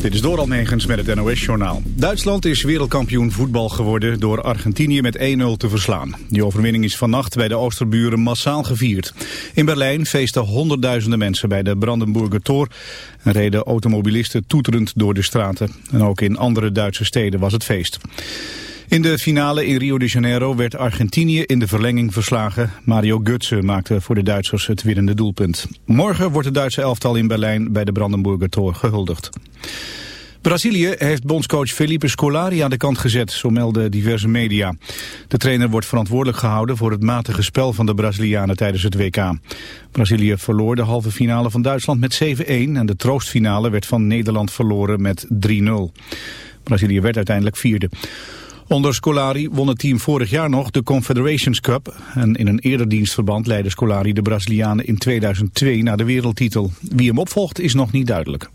Dit is Doral Negens met het NOS-journaal. Duitsland is wereldkampioen voetbal geworden door Argentinië met 1-0 te verslaan. Die overwinning is vannacht bij de Oosterburen massaal gevierd. In Berlijn feesten honderdduizenden mensen bij de Brandenburger Tor... en reden automobilisten toeterend door de straten. En ook in andere Duitse steden was het feest. In de finale in Rio de Janeiro werd Argentinië in de verlenging verslagen. Mario Götze maakte voor de Duitsers het winnende doelpunt. Morgen wordt het Duitse elftal in Berlijn bij de Brandenburger Tor gehuldigd. Brazilië heeft bondscoach Felipe Scolari aan de kant gezet, zo melden diverse media. De trainer wordt verantwoordelijk gehouden voor het matige spel van de Brazilianen tijdens het WK. Brazilië verloor de halve finale van Duitsland met 7-1 en de troostfinale werd van Nederland verloren met 3-0. Brazilië werd uiteindelijk vierde. Onder Scolari won het team vorig jaar nog de Confederations Cup. En in een eerder dienstverband leidde Scolari de Brazilianen in 2002 naar de wereldtitel. Wie hem opvolgt is nog niet duidelijk.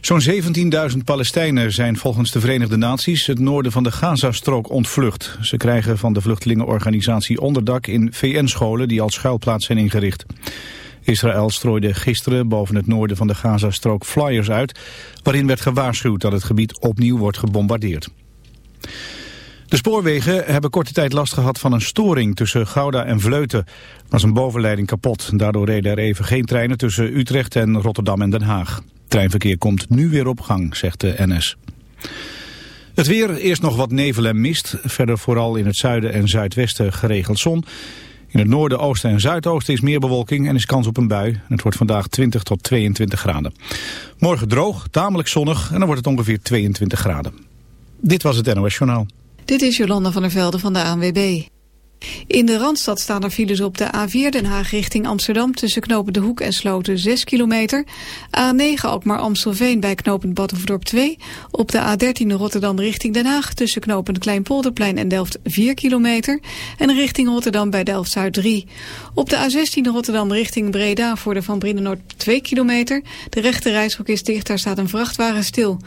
Zo'n 17.000 Palestijnen zijn volgens de Verenigde Naties het noorden van de Gazastrook ontvlucht. Ze krijgen van de vluchtelingenorganisatie onderdak in VN-scholen die als schuilplaats zijn ingericht. Israël strooide gisteren boven het noorden van de Gazastrook flyers uit... waarin werd gewaarschuwd dat het gebied opnieuw wordt gebombardeerd. De spoorwegen hebben korte tijd last gehad van een storing tussen Gouda en Vleuten. Er was een bovenleiding kapot. Daardoor reden er even geen treinen tussen Utrecht en Rotterdam en Den Haag. Treinverkeer komt nu weer op gang, zegt de NS. Het weer, eerst nog wat nevel en mist. Verder vooral in het zuiden en zuidwesten geregeld zon. In het noorden, oosten en zuidoosten is meer bewolking en is kans op een bui. Het wordt vandaag 20 tot 22 graden. Morgen droog, tamelijk zonnig en dan wordt het ongeveer 22 graden. Dit was het NOS Journaal. Dit is Jolanda van der Velde van de ANWB. In de Randstad staan er files op de A4 Den Haag richting Amsterdam... tussen knopen De Hoek en Sloten 6 kilometer. A9 Alkmaar Amstelveen bij knooppunt Badhoevedorp 2. Op de A13 Rotterdam richting Den Haag... tussen knooppunt Kleinpolderplein en Delft 4 kilometer. En richting Rotterdam bij Delft-Zuid 3. Op de A16 Rotterdam richting Breda voor de Van Brienenoord 2 kilometer. De rechte reishok is dicht, daar staat een vrachtwagen stil.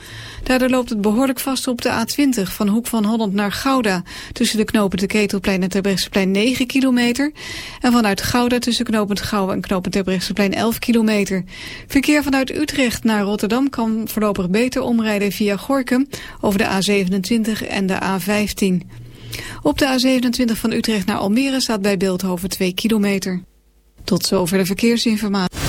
Daardoor loopt het behoorlijk vast op de A20 van Hoek van Holland naar Gouda... tussen de knopen De Ketelplein en Terbrechtseplein 9 kilometer. En vanuit Gouda tussen knopend Gouwen en knopend Terbrechtseplein 11 kilometer. Verkeer vanuit Utrecht naar Rotterdam kan voorlopig beter omrijden via Gorkum... over de A27 en de A15. Op de A27 van Utrecht naar Almere staat bij Beeldhoven 2 kilometer. Tot zover de verkeersinformatie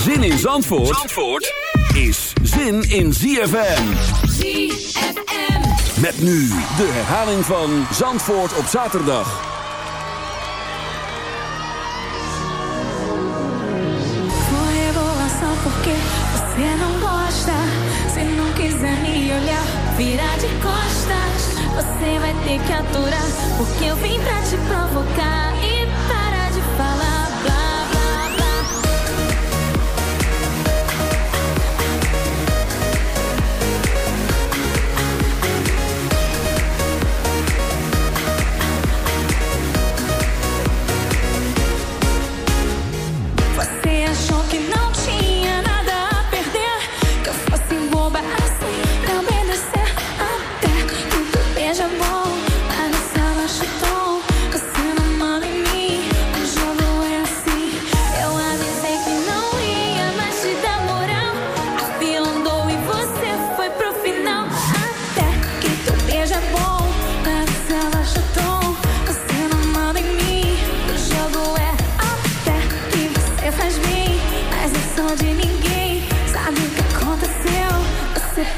Zin in Zandvoort? Zandvoort? is zin in ZFM. ZFM. Met nu de herhaling van Zandvoort op zaterdag. Revelação porque você não gosta. Se não quiser me olhar, virar de costas. Você vai ter que aturar, porque eu vim pra te provocar e parar de falar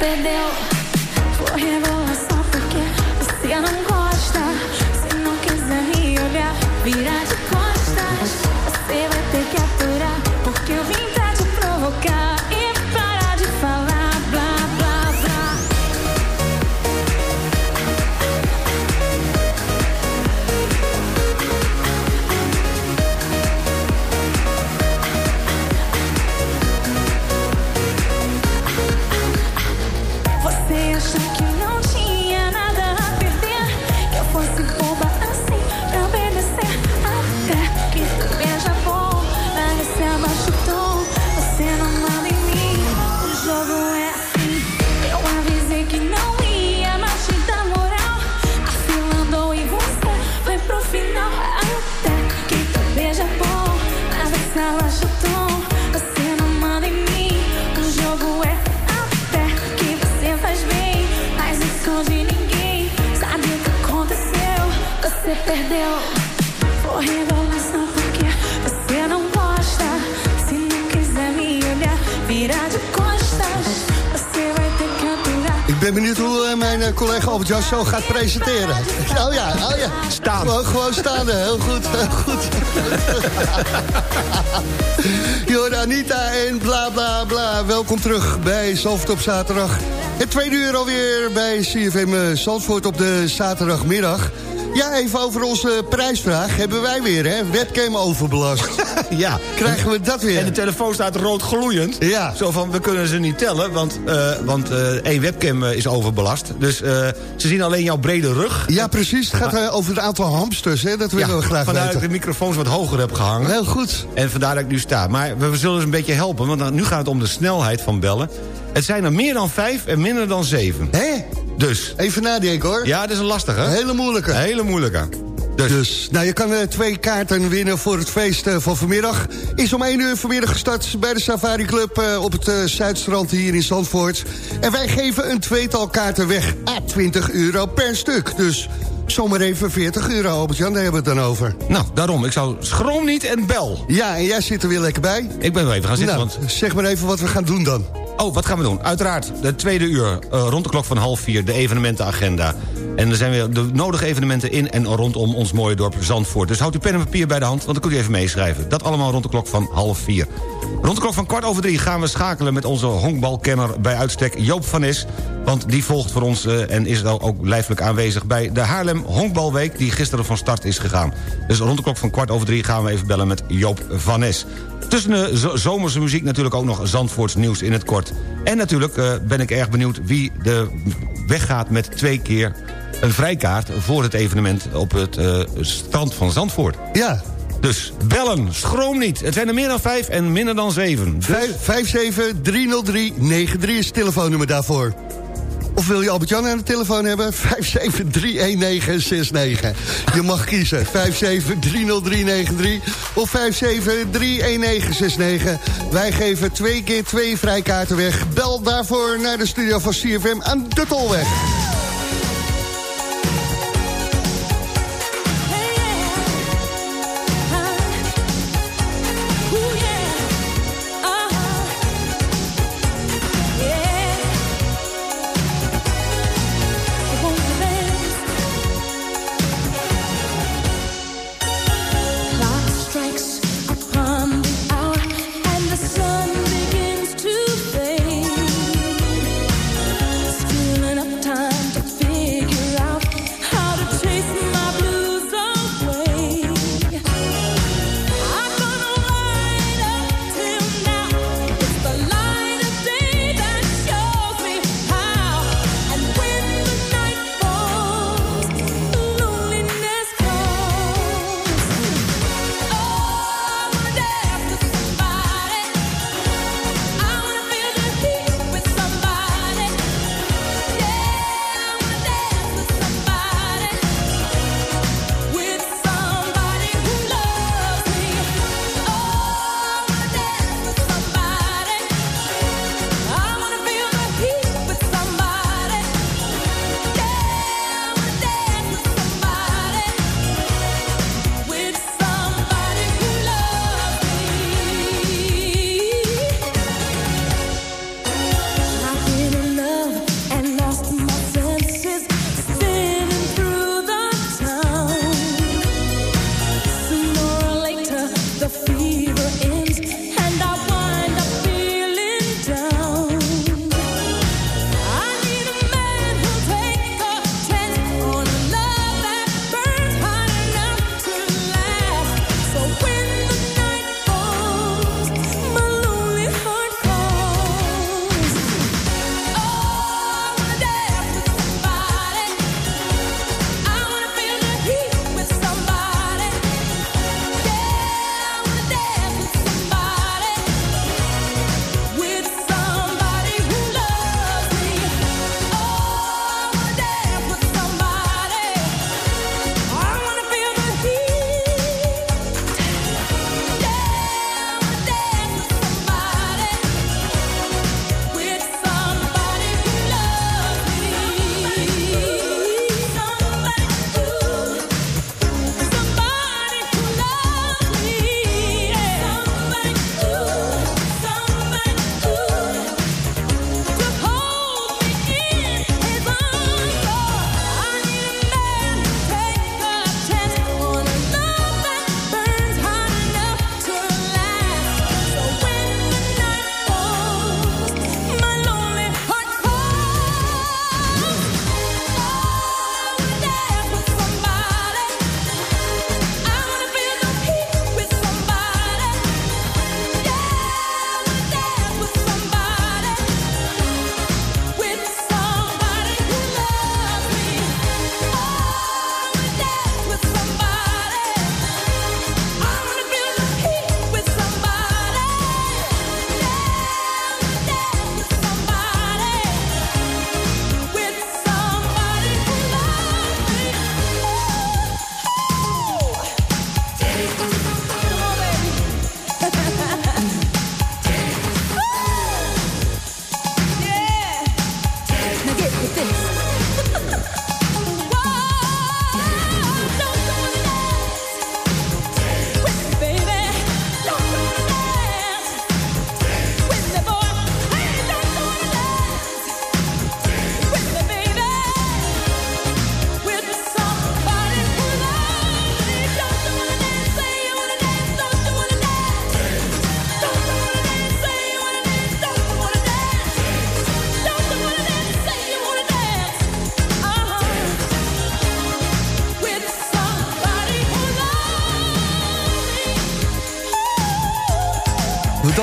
perdeu. Foi revelação zo gaat presenteren. Oh ja, oh ja. Staan. Gewoon, gewoon staande, heel goed, heel goed. Jorden Anita en bla bla bla. Welkom terug bij Zalvoort op zaterdag. Het tweede uur alweer bij CFM eh, Zandvoort op de zaterdagmiddag. Ja, even over onze prijsvraag. Hebben wij weer, hè? Webcam overbelast. Ja. Krijgen we dat weer? En de telefoon staat rood gloeiend. Ja. Zo van, we kunnen ze niet tellen, want, eh, want eh, één webcam eh, is overbelast. Dus ze zien alleen jouw brede rug. Ja, precies. Het gaat over het aantal hamsters, hè? Dat willen we graag vandaar dat weten. ik de microfoons wat hoger heb gehangen. Heel goed. En vandaar dat ik nu sta. Maar we zullen dus een beetje helpen, want nu gaat het om de snelheid van bellen. Het zijn er meer dan vijf en minder dan zeven. Hé? Dus, Even nadenken, hoor. ja, dat is een lastige. Een hele moeilijke. Een hele moeilijke. Dus, Dus, nou, je kan eh, twee kaarten winnen voor het feest eh, van vanmiddag. Is om 1 uur vanmiddag gestart bij de Safari Club eh, op het Zuidstrand hier in Zandvoort. En wij geven een tweetal kaarten weg à 20 euro per stuk. Dus zomaar even 40 euro, Albert-Jan, daar hebben we het dan over. nou, daarom. Ik zou schroom niet en bel. Ja, en jij zit er weer lekker bij. Ik ben wel even gaan zitten, Nou, want... zeg maar even wat we gaan doen dan. Oh, wat gaan we doen? Uiteraard, de tweede uur, eh, rond de klok van half vier, de evenementenagenda. En er zijn weer de nodige evenementen in en rondom ons mooie dorp Zandvoort. Dus houd uw pen en papier bij de hand, want dan kunt u even meeschrijven. Dat allemaal rond de klok van half vier. Rond de klok van kwart over drie gaan we schakelen met onze honkbalkenner bij uitstek Joop van Is. Want die volgt voor ons eh, en is dan ook lijfelijk aanwezig bij de Haarlem Honkbalweek... die gisteren van start is gegaan. Dus rond de klok van kwart over drie gaan we even bellen met Joop van Nes. Tussen de zo- zomerse muziek natuurlijk ook nog Zandvoorts nieuws in het kort. En natuurlijk eh, ben ik erg benieuwd wie de weggaat met twee keer een vrijkaart... voor het evenement op het eh, strand van Zandvoort. Ja, Dus bellen, schroom niet. Het zijn er meer dan vijf en minder dan zeven. Dus- 5730393 is het telefoonnummer daarvoor. Of wil je Albert-Jan aan de telefoon hebben? 5731969. Je mag kiezen. 5730393 of 5731969. Wij geven twee keer twee vrijkaarten weg. Bel daarvoor naar de studio van CFM aan de Tolweg.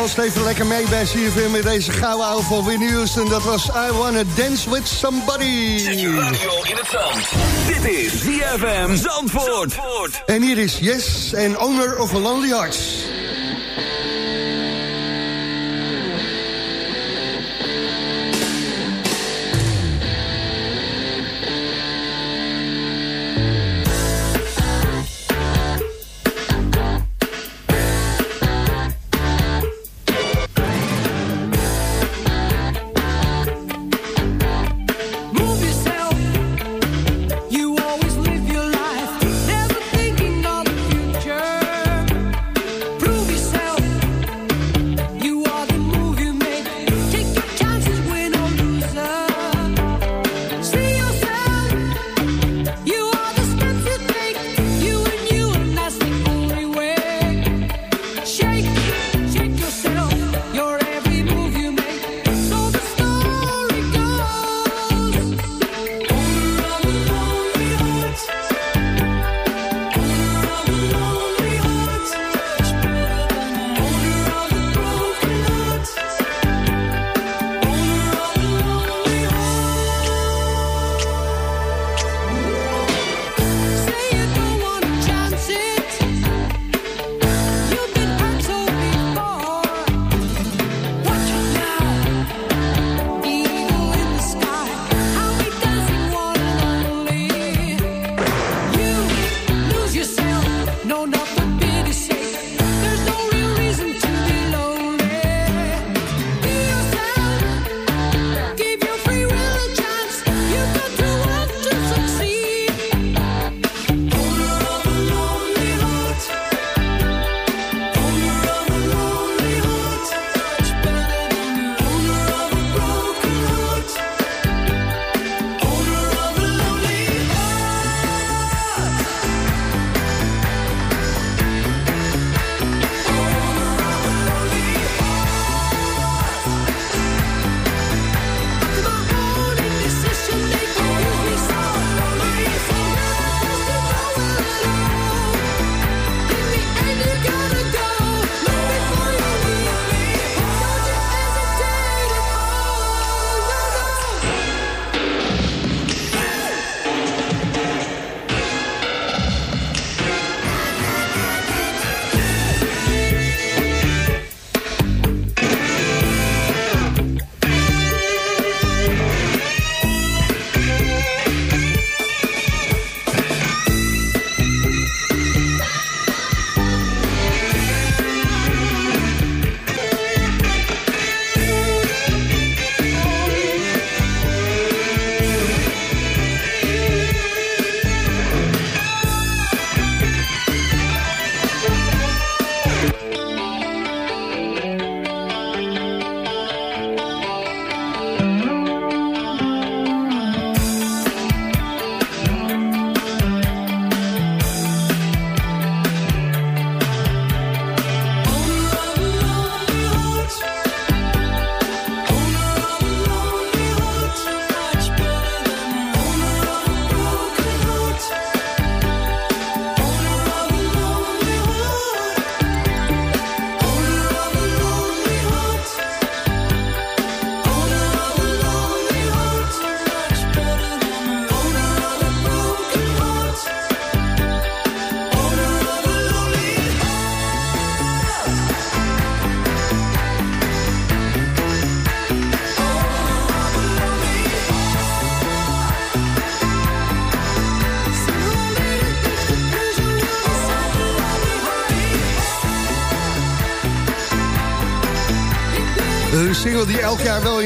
We dansen even lekker mee bij CFM met deze gouden oude van Winnie Houston. Dat was I Wanna Dance With Somebody. Zet je radio in het zand. Dit is ZFM Zandvoort. Zandvoort. En hier is Yes en Owner of a Lonely Hearts.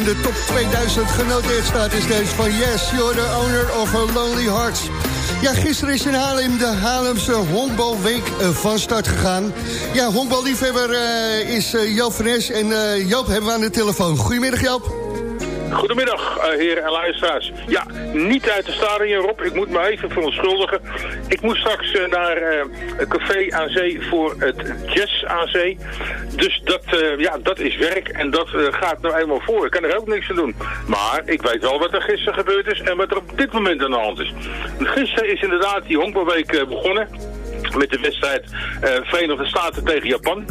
De top 2000 genoteerd staat... is deze van Yes, you're the owner of a lonely heart. Ja, gisteren is in Haarlem de Haarlemse honkbalweek eh, van start gegaan. Ja, honkballiefhebber eh, is eh, Joop van en Joop hebben we aan de telefoon. Goedemiddag Joop. Goedemiddag, eh, heren en luisteraars. Ja, niet uit de stadion, Rob. Ik moet me even verontschuldigen. Ik moet straks naar het café aan zee voor het jazz aan. Dus dat, eh, ja, dat is werk en dat eh, gaat nou eenmaal voor. Ik kan er ook niks aan doen. Maar ik weet wel wat er gisteren gebeurd is en wat er op dit moment aan de hand is. Gisteren is inderdaad die honkbalweek eh, begonnen. Met de wedstrijd eh, Verenigde Staten tegen Japan.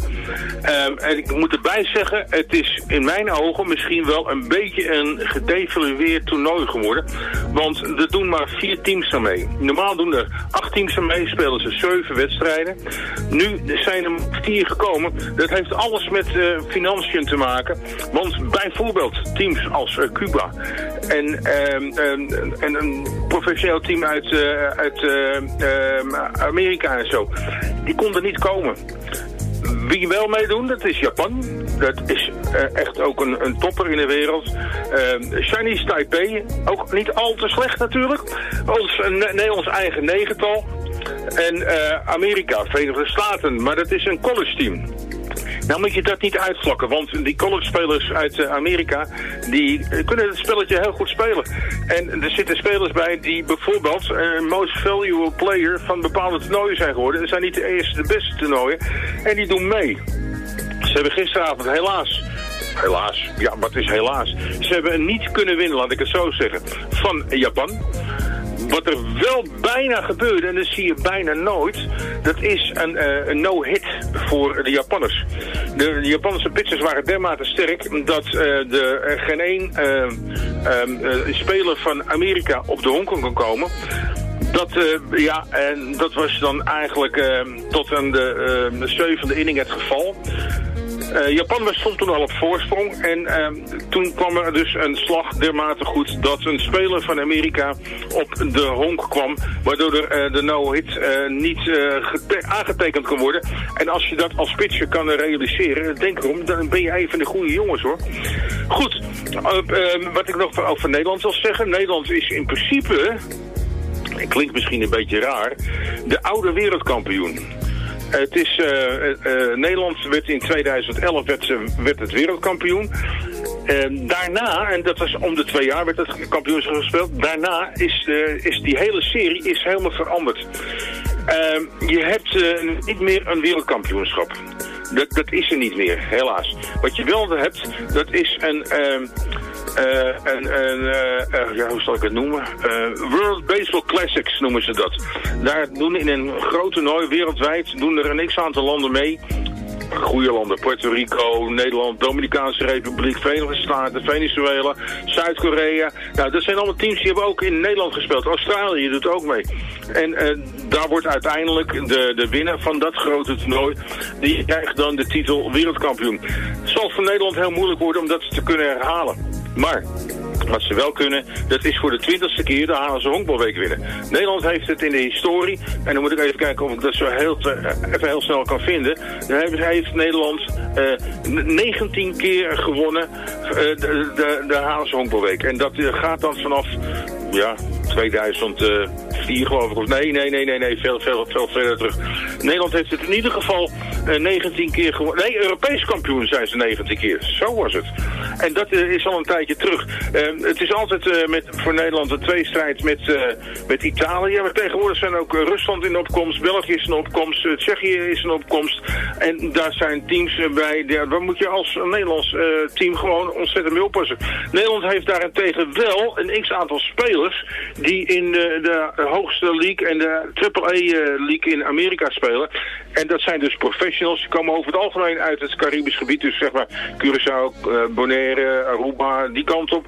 Ehm, en ik moet erbij zeggen, het is in mijn ogen misschien wel een beetje een gedevalueerd toernooi geworden. Want er doen maar vier teams aan mee. Normaal doen er acht teams aan mee, spelen ze zeven wedstrijden. Nu zijn er vier gekomen. Dat heeft alles met uh, financiën te maken. Want bijvoorbeeld teams als Cuba en, ehm, en, een professioneel team uit, uit ehm, Amerika zo, die konden niet komen. Wie wel meedoen, dat is Japan. Dat is uh, echt ook een, een, topper in de wereld. Uh, Chinese Taipei, ook niet al te slecht natuurlijk. Ons, nee, ons eigen negental. En Amerika, Verenigde Staten, maar dat is een college team. Nou moet je dat niet uitvlakken, want die college-spelers uit uh, Amerika, die kunnen het spelletje heel goed spelen. En er zitten spelers bij die bijvoorbeeld uh, most valuable player van bepaalde toernooien zijn geworden. Dat zijn niet de eerste, de beste toernooien. En die doen mee. Ze hebben gisteravond helaas helaas, ja, wat is helaas? Ze hebben niet kunnen winnen, laat ik het zo zeggen, van Japan. Wat er wel bijna gebeurde, en dat zie je bijna nooit, dat is een, uh, een no-hit voor de Japanners. De, Japanse pitchers waren dermate sterk dat uh, de, er geen één uh, speler van Amerika op de Hongkong kon komen. Dat, ja, en dat was dan eigenlijk tot aan de, de zevende inning het geval. Uh, Japan stond toen al op voorsprong en uh, toen kwam er dus een slag dermate goed dat een speler van Amerika op de honk kwam, waardoor er, uh, de no-hit niet aangetekend kon worden. En als je dat als pitcher kan realiseren, denk erom, dan ben je even de goede jongens hoor. Goed, wat ik nog over Nederland wil zeggen, Nederland is in principe, klinkt misschien een beetje raar, de oude wereldkampioen. Het is, uh, uh, Nederland werd in 2011 werd, werd het wereldkampioen. daarna, en dat was om de twee jaar werd het kampioenschap gespeeld. Daarna is, is die hele serie is helemaal veranderd. je hebt niet meer een wereldkampioenschap. Dat, dat is er niet meer, helaas. Wat je wel hebt, dat is een... Uh, en, en uh, ja, hoe zal ik het noemen? World Baseball Classics noemen ze dat. Daar doen in een groot toernooi wereldwijd doen er een x-aantal landen mee goede landen. Puerto Rico, Nederland, Dominicaanse Republiek, Verenigde Staten, Venezuela, Zuid-Korea. Nou, dat zijn allemaal teams die hebben ook in Nederland gespeeld. Australië doet ook mee. En uh, daar wordt uiteindelijk de, de winnaar van dat grote toernooi, die krijgt dan de titel wereldkampioen. Het zal voor Nederland heel moeilijk worden om dat te kunnen herhalen. Maar wat ze wel kunnen, dat is voor de twintigste keer de Halense Honkbalweek winnen. Nederland heeft het in de historie, en dan moet ik even kijken of ik dat zo heel, even heel snel kan vinden. Dan heeft Nederland uh, eh, 19 keer gewonnen uh, de, de, de Honkbalweek. En dat gaat dan vanaf, ja, 2004 geloof ik. Of nee, nee, nee, nee, nee, veel, veel, veel verder terug. Nederland heeft het in ieder geval uh, 19 keer gewonnen. Nee, Europees kampioen zijn ze 19 keer. Zo was het. En dat uh, is al een tijdje terug. Uh, het is altijd uh, met, voor Nederland een tweestrijd met, met Italië. Maar tegenwoordig zijn ook Rusland in opkomst, België is in opkomst, Tsjechië is in opkomst. En daar zijn teams bij, daar moet je als Nederlands team gewoon ontzettend mee oppassen. Nederland heeft daarentegen wel een x-aantal spelers die in de, de hoogste league en de AAA-league in Amerika spelen. En dat zijn dus professionals. Die komen over het algemeen uit het Caribisch gebied. Dus zeg maar Curaçao, Bonaire, Aruba, die kant op.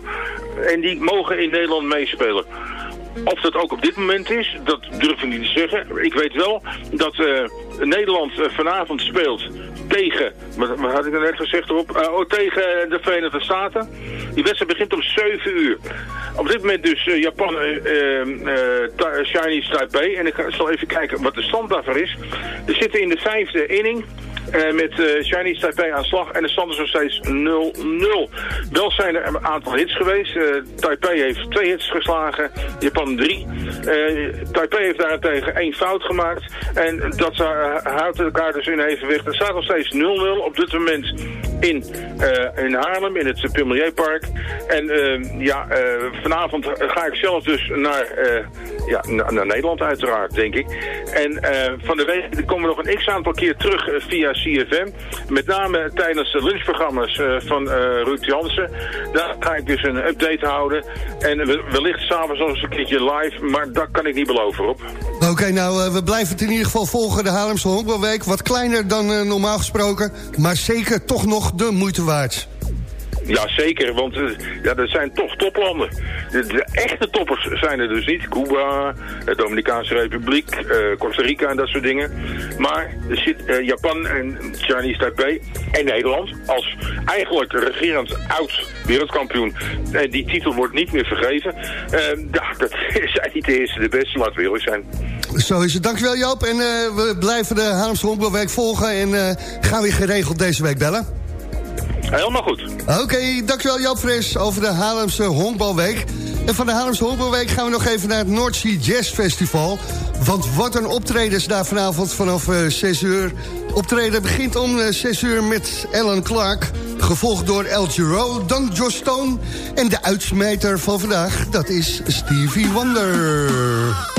En die mogen in Nederland meespelen. Of dat ook op dit moment is, dat durf ik niet te zeggen. Ik weet wel dat Nederland vanavond speelt tegen, wat, had ik er net gezegd erop, uh, oh, tegen de Verenigde Staten. Die wedstrijd begint om 7 uur. Op dit moment dus uh, Japan, uh, Chinese Taipei. En ik zal even kijken wat de stand daarvoor is. We zitten in de vijfde inning. Met Chinese Taipei aan slag. En de stand is nog steeds 0-0. Wel zijn er een aantal hits geweest. Taipei heeft twee hits geslagen. Japan drie. Taipei heeft daarentegen één fout gemaakt. En dat houdt elkaar dus in evenwicht. Er staat nog steeds 0-0 op dit moment in, in Haarlem, in het Park. En ja, vanavond ga ik zelf dus naar, ja, naar Nederland uiteraard, denk ik. En van de week komen we nog een x-aantal keer terug via CFM. Met name tijdens de lunchprogramma's van Ruud Jansen. Daar ga ik dus een update houden. En wellicht s'avonds nog eens een keertje live, maar dat kan ik niet beloven op. Oké, nou, we blijven het in ieder geval volgen, de Haarlemse Honkbalweek. Wat kleiner dan normaal gesproken, maar zeker toch nog de moeite waard. Ja, zeker, want uh, ja, dat zijn toch toplanden. De, echte toppers zijn er dus niet. Cuba, de Dominicaanse Republiek, uh, Costa Rica en dat soort dingen. Maar er zit uh, Japan en Chinese Taipei en Nederland als eigenlijk regerend oud wereldkampioen. En die titel wordt niet meer vergeven. ja, dat zijn niet de eerste de beste, laten we zijn. Zo is het. Dankjewel Joop. En we blijven de Haarlemse Honkbalweek volgen en gaan weer geregeld deze week bellen. Helemaal goed. Oké, dankjewel Joop Fris over de Haarlemse Honkbalweek. En van de Haarlemse Honkbalweek gaan we nog even naar het Sea Jazz Festival. Want wat een optredens daar vanavond vanaf uh, 6 uur. Optreden begint om uh, 6 uur met Alan Clark. Gevolgd door El Giro, dan Josh Stone. En de uitsmijter van vandaag, dat is Stevie Wonder.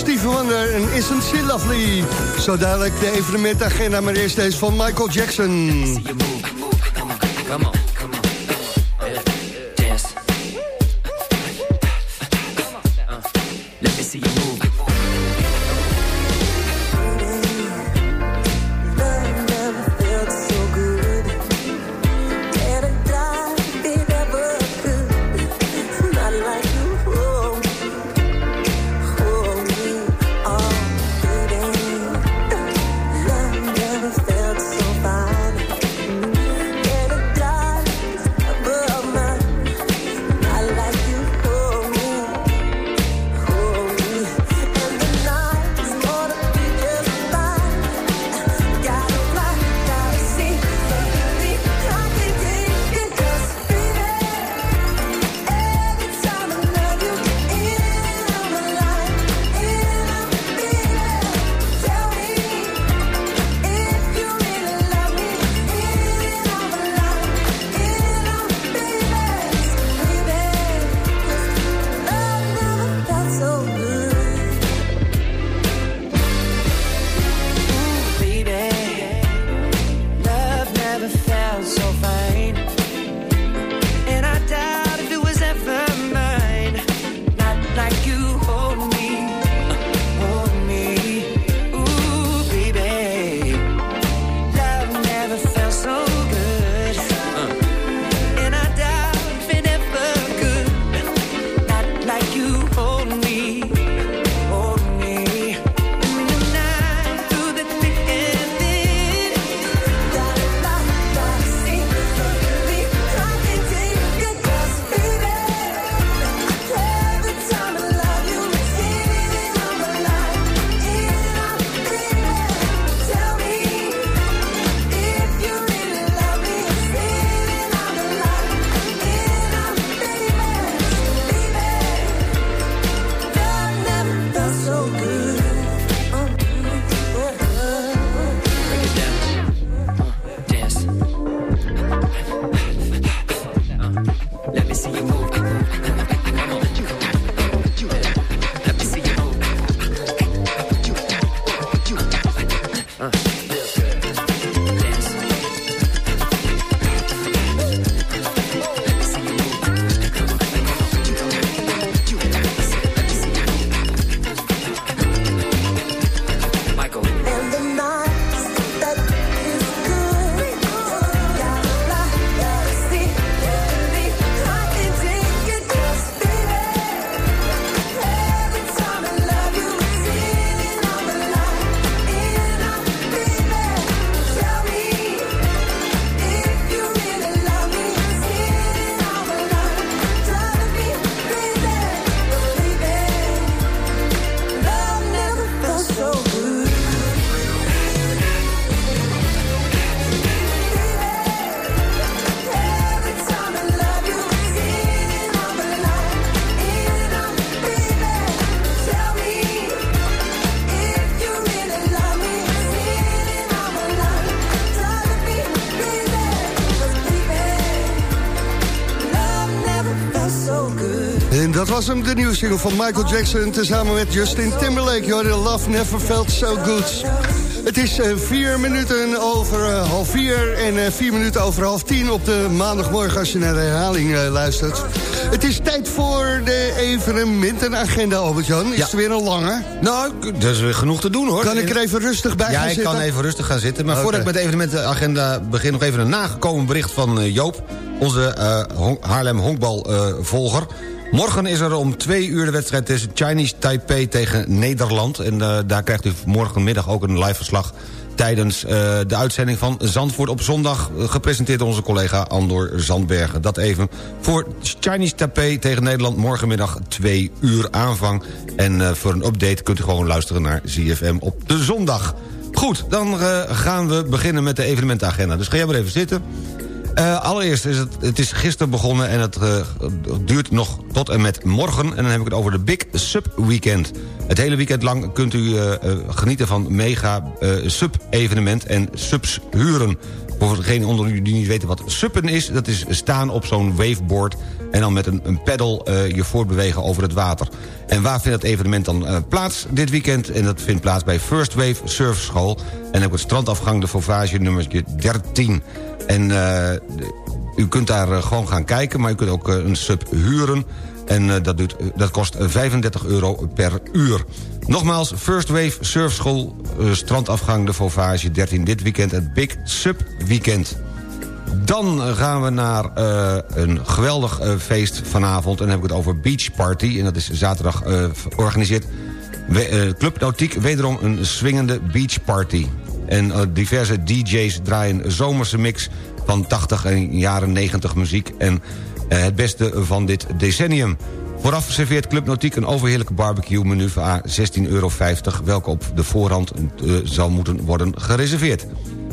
Stevie Wonder en Isn't She Lovely. Zo dadelijk de evenementagenda, maar eerst deze van Michael Jackson. Hem, de nieuwe single van Michael Jackson... tezamen met Justin Timberlake. Je hoorde Love Never Felt So Good. Het is eh, vier minuten over eh, half vier en eh, vier minuten over half tien... op de maandagmorgen als je naar de herhaling luistert. Het is tijd voor de evenementenagenda, Albert-Jan. Is Ja. het weer een lange? Nou, er is weer genoeg te doen hoor. Kan ik er even rustig bij Ja, gaan ik zitten? kan even rustig gaan zitten. Maar voordat ik met de evenementenagenda begin... nog even een nagekomen bericht van Joop. Onze Haarlem honkbalvolger. Morgen is er om twee uur de wedstrijd tussen Chinese Taipei tegen Nederland. En eh, daar krijgt u morgenmiddag ook een live verslag tijdens eh, de uitzending van Zandvoort op zondag... eh, gepresenteerd door onze collega Andor Zandbergen. Dat even voor Chinese Taipei tegen Nederland... morgenmiddag twee uur aanvang. En voor een update kunt u gewoon luisteren naar ZFM op de zondag. Goed, dan gaan we beginnen met de evenementenagenda. Dus ga jij maar even zitten. Eh, allereerst is het, het is gisteren begonnen en het eh, duurt nog tot en met morgen. En dan heb ik het over de Big Sub Weekend. Het hele weekend lang kunt u eh, genieten van mega sub-evenement en subs huren. Voor degenen onder u die niet weten wat suppen is... dat is staan op zo'n waveboard en dan met een, een pedal je voortbewegen over het water. En waar vindt het evenement dan plaats dit weekend? En dat vindt plaats bij First Wave Surfschool. En ook het strandafgang de Fauvage nummertje 13. En eh, u kunt daar gewoon gaan kijken, maar u kunt ook een sub huren... En dat, dat kost 35 euro per uur. Nogmaals, First Wave Surfschool, strandafgang de Fauvage 13... dit weekend het Big Sub Weekend. Dan gaan we naar een geweldig feest vanavond. En dan heb ik het over Beach Party. En dat is zaterdag georganiseerd. Club Nautiek, wederom een swingende beach party. En diverse DJ's draaien zomerse mix van 80 en jaren 90 muziek. En het beste van dit decennium. Vooraf serveert Club Nautiek een overheerlijke barbecue menu voor 16,50 euro... welke op de voorhand zal moeten worden gereserveerd.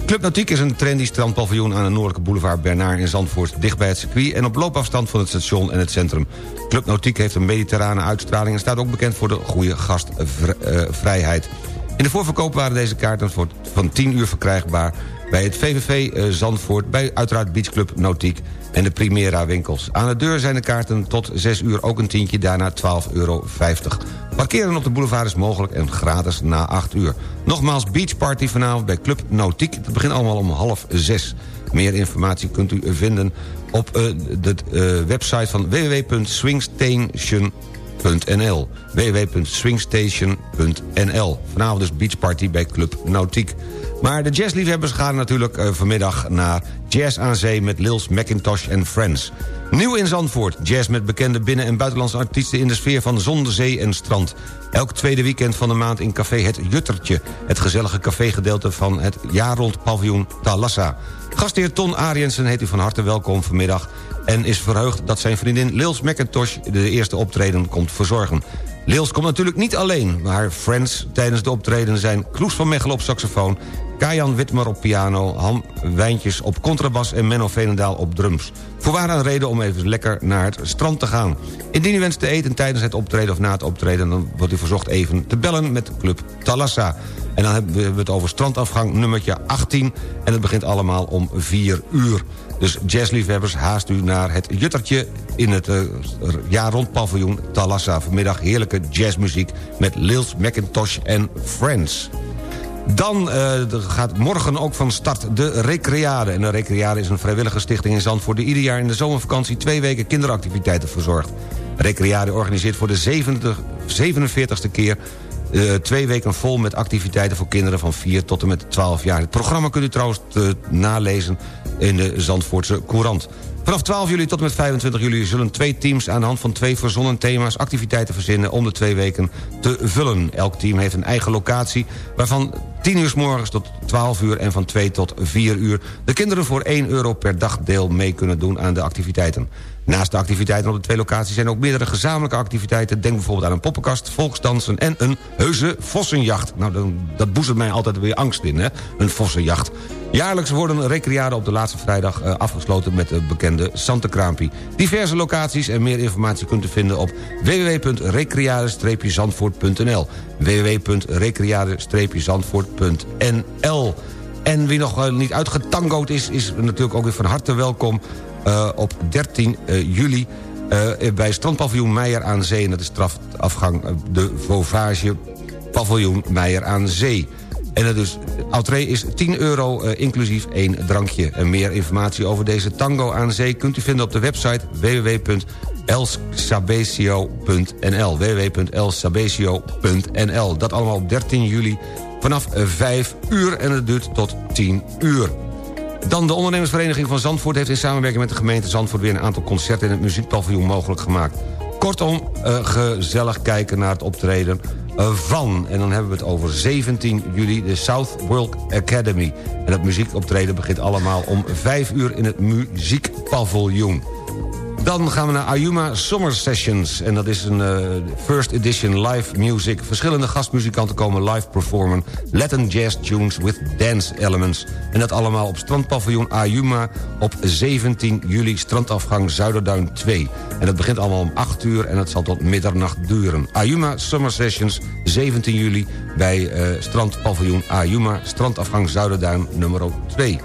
Club Nautiek is een trendy strandpaviljoen aan de noordelijke boulevard Bernard in Zandvoort... dicht bij het circuit en op loopafstand van het station en het centrum. Club Nautiek heeft een mediterrane uitstraling... en staat ook bekend voor de goede gastvrijheid. In de voorverkoop waren deze kaarten van 10 uur verkrijgbaar... bij het VVV eh, Zandvoort, bij uiteraard Beach Club Nautiek en de Primera winkels. Aan de deur zijn de kaarten tot 6 uur ook een tientje, daarna 12,50 euro. Parkeren op de boulevard is mogelijk en gratis na 8 uur. Nogmaals, Beach Party vanavond bij Club Nautiek. Het begint allemaal om half 6. Meer informatie kunt u vinden op uh, de uh, website van www.swingstation.nl www.swingstation.nl Vanavond dus Beach Party bij Club Nautiek. Maar de jazzliefhebbers gaan natuurlijk uh, vanmiddag naar Jazz aan Zee... met Lils McIntosh en Friends. Nieuw in Zandvoort, jazz met bekende binnen- en buitenlandse artiesten... in de sfeer van zon, zee en strand. Elk tweede weekend van de maand in café Het Juttertje... het gezellige cafégedeelte van het jaarrond paviljoen Talassa. Gastheer Ton Ariensen heet u van harte welkom vanmiddag... en is verheugd dat zijn vriendin Lils McIntosh... de eerste optreden komt verzorgen. Lils komt natuurlijk niet alleen. Haar friends tijdens de optreden zijn Kloes van Mechelen op saxofoon... Kajan Witmer op piano, Han Wijntjes op contrabas... en Menno Veenendaal op drums. Voorwaar een reden om even lekker naar het strand te gaan. Indien u wenst te eten tijdens het optreden of na het optreden... dan wordt u verzocht even te bellen met Club Talassa. En dan hebben we het over strandafgang nummertje 18... en het begint allemaal om 4 uur. Dus jazzliefhebbers, haast u naar het juttertje... in het uh, jaar rond paviljoen Talassa. Vanmiddag heerlijke jazzmuziek met Lils McIntosh en Friends. Dan uh, gaat morgen ook van start de Recreade. En de Recreade is een vrijwillige stichting in Zandvoort... die ieder jaar in de zomervakantie twee weken kinderactiviteiten verzorgt. Recreade organiseert voor de 70, 47ste keer... Uh, twee weken vol met activiteiten voor kinderen van 4 tot en met 12 jaar. Het programma kunt u trouwens uh, nalezen in de Zandvoortse Courant. Vanaf 12 juli tot en met 25 juli zullen twee teams... aan de hand van twee verzonnen thema's activiteiten verzinnen... om de twee weken te vullen. Elk team heeft een eigen locatie... waarvan 10 uur s morgens tot 12 uur en van 2 tot 4 uur... de kinderen voor 1 euro per dag deel mee kunnen doen aan de activiteiten. Naast de activiteiten op de twee locaties zijn ook meerdere gezamenlijke activiteiten. Denk bijvoorbeeld aan een poppenkast, volksdansen en een heuse vossenjacht. Nou, dan, dat boezet mij altijd weer angst in, hè? Een vossenjacht. Jaarlijks worden recreaden op de laatste vrijdag uh, afgesloten met de bekende Santekraampie. Diverse locaties en meer informatie kunt u vinden op www.recreade-zandvoort.nl www.recreade-zandvoort.nl En wie nog uh, niet uitgetangoed is, is natuurlijk ook weer van harte welkom op 13 juli... bij strandpaviljoen Meijer aan Zee. En dat is strafafgang de Vauvage paviljoen Meijer aan Zee. En het dus, entree is 10 euro inclusief één drankje. En meer informatie over deze tango aan zee... kunt u vinden op de website www.elsabesio.nl www.elsabesio.nl Dat allemaal op 13 juli vanaf 5 uur en het duurt tot 10 uur. Dan de ondernemersvereniging van Zandvoort heeft in samenwerking met de gemeente Zandvoort... weer een aantal concerten in het muziekpaviljoen mogelijk gemaakt. Kortom, uh, gezellig kijken naar het optreden van. En dan hebben we het over 17 juli, de South World Academy. En dat muziekoptreden begint allemaal om 5 uur in het muziekpaviljoen. Dan gaan we naar Ayuma Summer Sessions. En dat is een uh, first edition live music. Verschillende gastmuzikanten komen live performen. Latin jazz tunes with dance elements. En dat allemaal op strandpaviljoen Ayuma op 17 juli strandafgang Zuiderduin 2. En dat begint allemaal om 8 uur en het zal tot middernacht duren. Ayuma Summer Sessions 17 juli bij uh, strandpaviljoen Ayuma strandafgang Zuiderduin nummer 2.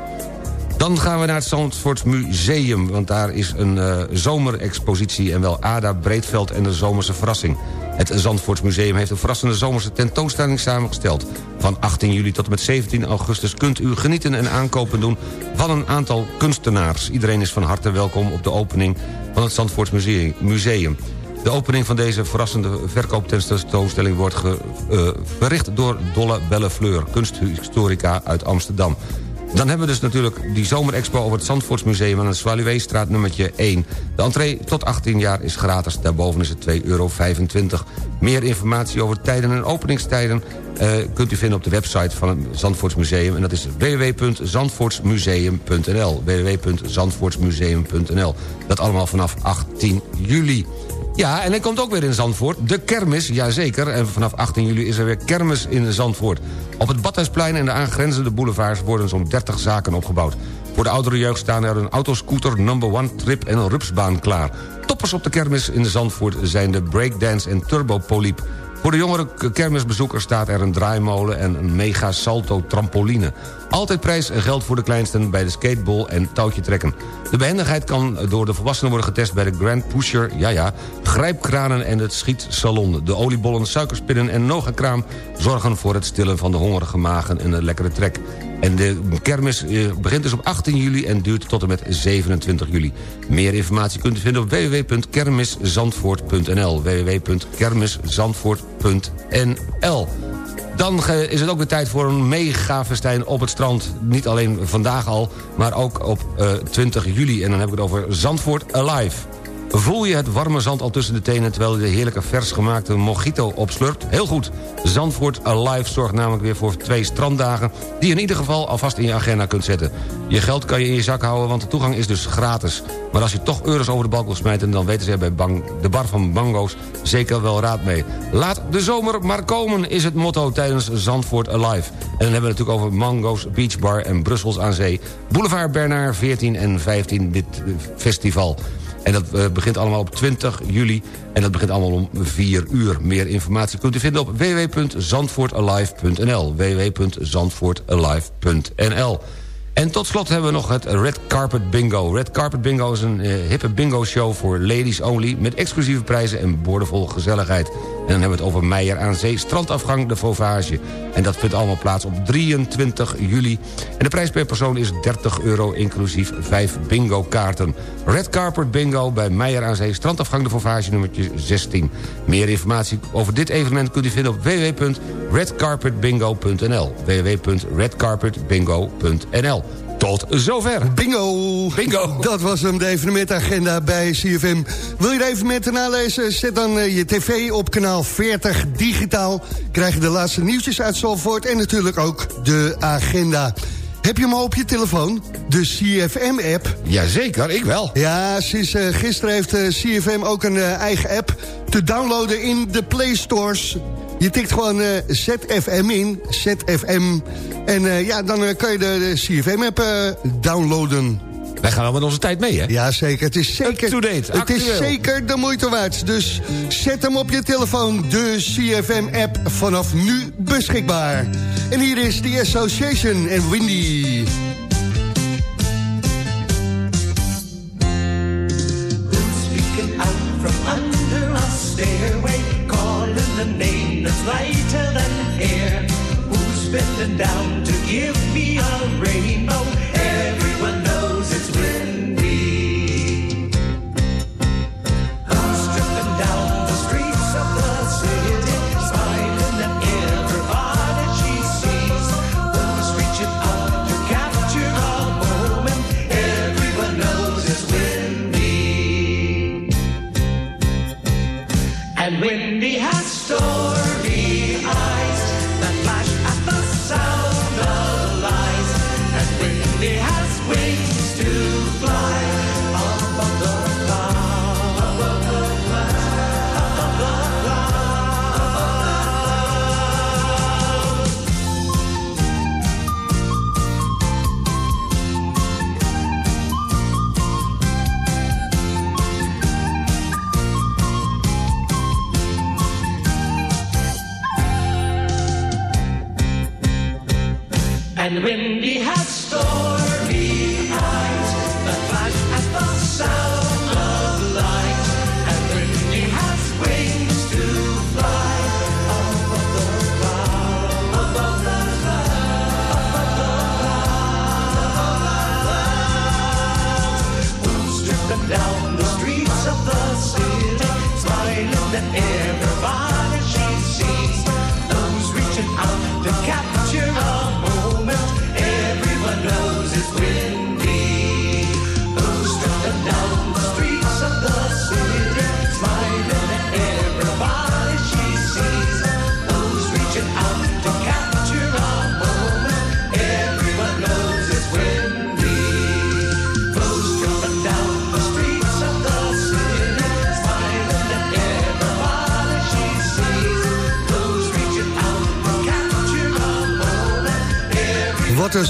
Dan gaan we naar het Zandvoort Museum, want daar is een uh, zomerexpositie... en wel Ada Breedveld en de Zomerse Verrassing. Het Zandvoort Museum heeft een verrassende zomerse tentoonstelling samengesteld. Van 18 juli tot en met 17 augustus kunt u genieten en aankopen doen... van een aantal kunstenaars. Iedereen is van harte welkom op de opening van het Zandvoort Museum. De opening van deze verrassende verkooptentoonstelling wordt ge, uh, verricht door Dolle Bellefleur, kunsthistorica uit Amsterdam. Dan hebben we dus natuurlijk die zomerexpo over het Zandvoortsmuseum... aan de Swaluweestraat nummertje 1. De entree tot 18 jaar is gratis, daarboven is het 2,25 euro. Meer informatie over tijden en openingstijden... Uh, kunt u vinden op de website van het Zandvoortsmuseum... en dat is www.zandvoortsmuseum.nl www.zandvoortsmuseum.nl Dat allemaal vanaf 18 juli. Ja, en hij komt ook weer in Zandvoort. De kermis, jazeker. En vanaf 18 juli is er weer kermis in Zandvoort. Op het Badhuisplein en de aangrenzende boulevards... worden zo'n 30 zaken opgebouwd. Voor de oudere jeugd staan er een autoscooter, number one trip en een rupsbaan klaar. Toppers op de kermis in Zandvoort zijn de breakdance en turbopoliep. Voor de jongere kermisbezoekers staat er een draaimolen... en een mega salto trampoline. Altijd prijs geld voor de kleinsten bij de skateball en touwtje trekken. De behendigheid kan door de volwassenen worden getest bij de Grand Pusher... ja ja, grijpkranen en het schietsalon. De oliebollen, suikerspinnen en nogakraam zorgen voor het stillen van de hongerige magen en een lekkere trek. En de kermis eh, begint dus op 18 juli en duurt tot en met 27 juli. Meer informatie kunt u vinden op www.kermiszandvoort.nl www.kermiszandvoort.nl dan is het ook weer tijd voor een mega festijn op het strand. Niet alleen vandaag al, maar ook op uh, 20 juli. En dan heb ik het over Zandvoort Alive. Voel je het warme zand al tussen de tenen... terwijl je de heerlijke vers gemaakte mojito opslurpt? Heel goed. Zandvoort Alive zorgt namelijk weer voor twee stranddagen... die je in ieder geval alvast in je agenda kunt zetten. Je geld kan je in je zak houden, want de toegang is dus gratis. Maar als je toch euro's over de balk wil smijten... dan weten ze bij bang, de bar van Bango's zeker wel raad mee. Laat de zomer maar komen, is het motto tijdens Zandvoort Alive. En dan hebben we het natuurlijk over Mango's Beach Bar en Brussels aan Zee. Boulevard Bernard 14 en 15 dit eh, festival. En dat uh, begint allemaal op 20 juli. En dat begint allemaal om 4 uur. Meer informatie kunt u vinden op www.zandvoortalive.nl www.zandvoortalive.nl en tot slot hebben we nog het Red Carpet Bingo. Red Carpet Bingo is een uh, hippe bingo show voor ladies only... met exclusieve prijzen en boordevol gezelligheid. En dan hebben we het over Meijer aan Zee, strandafgang de Fauvage. En dat vindt allemaal plaats op 23 juli. En de prijs per persoon is 30 euro, inclusief 5 bingo-kaarten. Red Carpet Bingo bij Meijer aan Zee, strandafgang de Fauvage nummertje 16. Meer informatie over dit evenement kunt u vinden op www.redcarpetbingo.nl www.redcarpetbingo.nl tot zover. Bingo. Bingo. Dat was hem, de evenementagenda bij CFM. Wil je de evenementen nalezen? Zet dan uh, je tv op kanaal 40 digitaal. Krijg je de laatste nieuwtjes uit Zalvoort en natuurlijk ook de agenda. Heb je hem al op je telefoon? De CFM-app? Jazeker, ik wel. Ja, sinds uh, gisteren heeft uh, CFM ook een uh, eigen app te downloaden in de Play Stores. Je tikt gewoon uh, ZFM in, ZFM. En uh, ja, dan uh, kan je de, de CFM-app downloaden. Wij gaan wel met onze tijd mee, hè? Ja, zeker. Het is zeker, date, het is zeker de moeite waard. Dus zet hem op je telefoon. De CFM-app vanaf nu beschikbaar. En hier is The Association en Windy.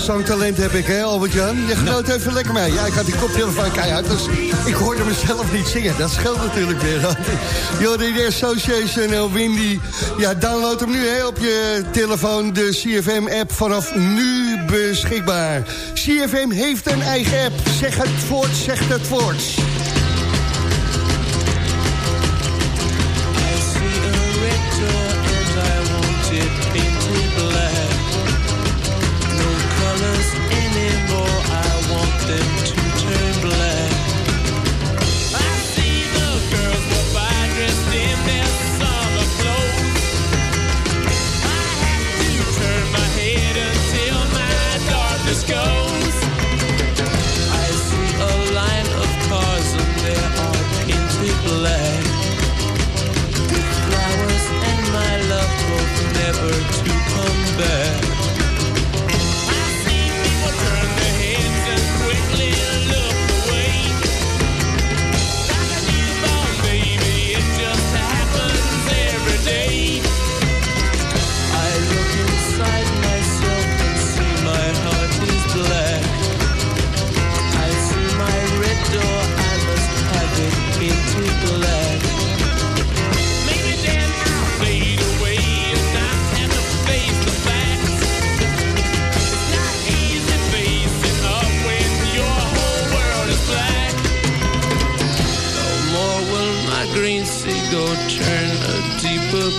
Zangtalent heb ik, hè, Albert-Jan? Je genoot even lekker mee. Ja, ik had die koptelefoon keihard, dus ik hoorde mezelf niet zingen. Dat scheelt natuurlijk weer. Jordi, de Association en Windy. Ja, download hem nu hè, op je telefoon. De CFM-app vanaf nu beschikbaar. CFM heeft een eigen app. Zeg het voort, zeg het voort.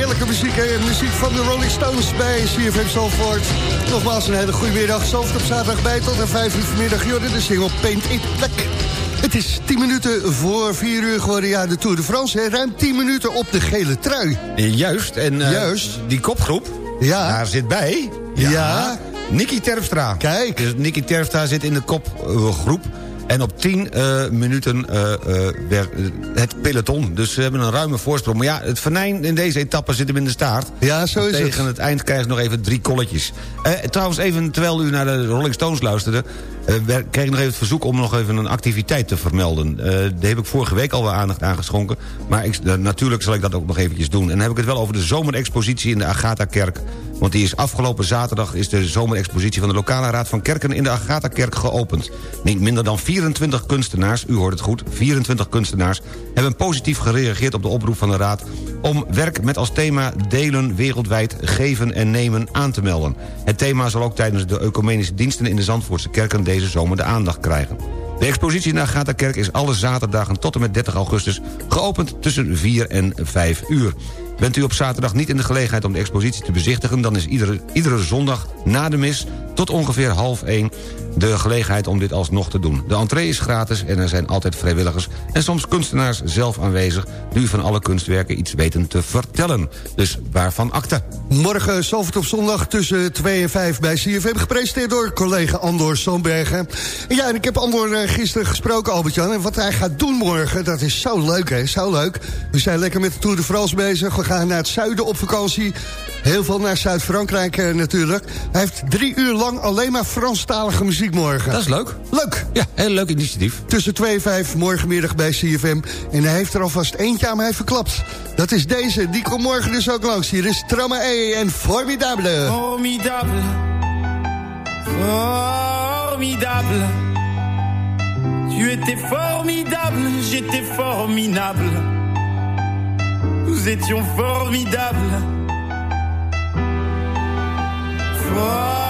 heerlijke muziek, hè? Muziek van de Rolling Stones bij CFM Zalvoort. Nogmaals een hele goede middag. Zalvoort op zaterdag bij tot en 5 uur vanmiddag. Jordan de single Paint It Black. Het is 10 minuten voor 4 uur geworden. Ja, de Tour de France, hè? ruim 10 minuten op de gele trui. Juist, en eh, Juist. die kopgroep, Ja. daar zit bij... Ja. Nicky Terpstra. Kijk. Dus Nicky Terpstra zit in de kopgroep. En op 10 eh, minuten werd, eh, het peloton. Dus ze hebben een ruime voorsprong. Maar ja, het venijn in deze etappe zit hem in de staart. Ja, zo is Tegen het. het eind krijgen ze nog even drie kolletjes. Trouwens, even terwijl u naar de Rolling Stones luisterde... eh, kreeg ik nog even het verzoek om nog even een activiteit te vermelden. Eh daar heb ik vorige week al wel aandacht aan geschonken. Maar ik, eh, natuurlijk zal ik dat ook nog eventjes doen. En dan heb ik het wel over de zomerexpositie in de Agatha-kerk. Want die is afgelopen zaterdag is de zomerexpositie van de lokale raad van kerken in de Agatha-kerk geopend. Niet minder dan 24 kunstenaars, u hoort het goed, 24 kunstenaars... hebben positief gereageerd op de oproep van de raad... om werk met als thema delen wereldwijd geven en nemen aan te melden. Het thema zal ook tijdens de ecumenische diensten in de Zandvoortse kerken deze zomer de aandacht krijgen. De expositie in de Agatha-kerk is alle zaterdagen tot en met 30 augustus... geopend tussen 4 en 5 uur. Bent u op zaterdag niet in de gelegenheid om de expositie te bezichtigen... dan is iedere, iedere zondag na de mis tot ongeveer half 1 de gelegenheid om dit alsnog te doen. De entree is gratis en er zijn altijd vrijwilligers... en soms kunstenaars zelf aanwezig... die van alle kunstwerken iets weten te vertellen. Dus waarvan akte? Morgen Zalvert op zondag tussen 2 en 5 bij CFM... gepresenteerd door collega Andor Sandbergen. En ja, en ik heb Andor eh, gisteren gesproken, Albert-Jan... en wat hij gaat doen morgen, dat is zo leuk, hè? Zo leuk. We zijn lekker met de Tour de France bezig. We gaan naar het zuiden op vakantie. Heel veel naar Zuid-Frankrijk eh, natuurlijk. Hij heeft drie uur lang alleen maar Franstalige muziek morgen. Dat is leuk. Leuk. Ja, heel leuk initiatief. Tussen 2 en 5 morgenmiddag bij CFM. En hij heeft er alvast eentje aan mij verklapt. Dat is deze, die komt morgen dus ook langs. Hier is Tramae en Formidable. Formidable. Formidable. Tu étais formidable, j'étais formidable. Nous étions formidables. Formidable.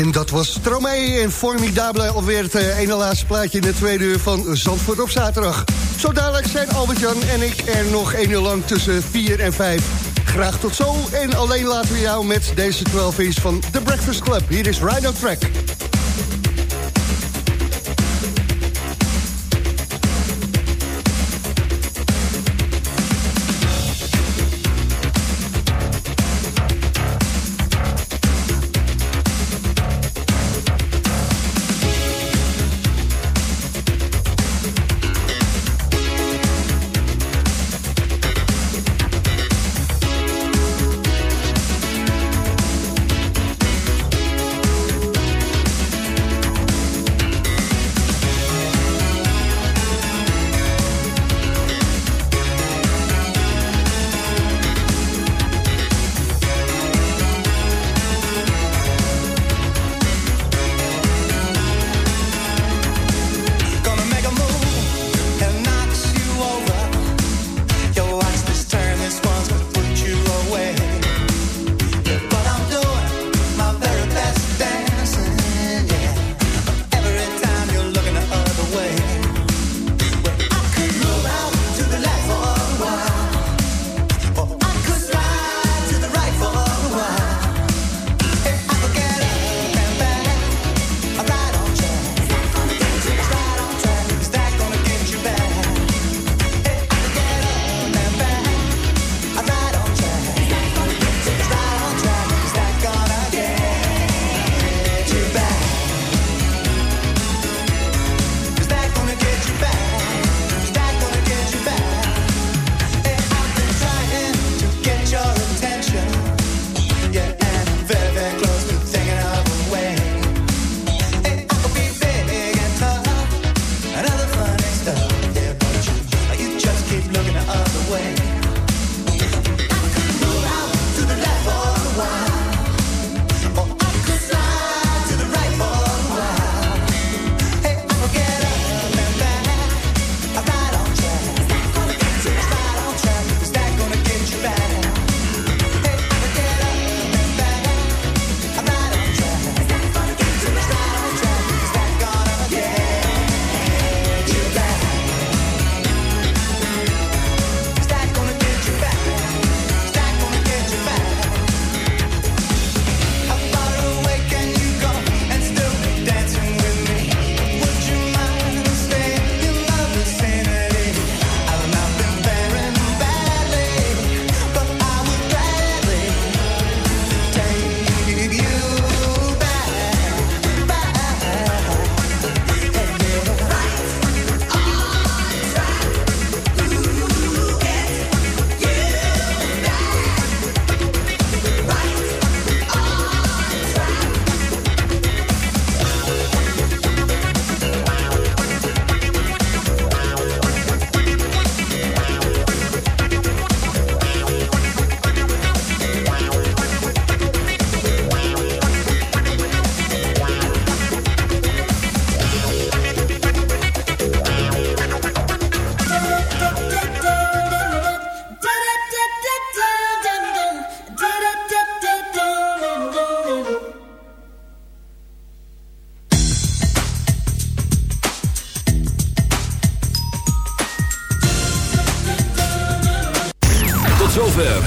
En dat was Stromae en Formidable. Alweer het uh, ene laatste plaatje in de tweede uur van Zandvoort op zaterdag. Zo dadelijk zijn Albert-Jan en ik er nog één uur lang tussen 4 en 5. Graag tot zo. En alleen laten we jou met deze 12 inch van The Breakfast Club. Hier is Rhino Track.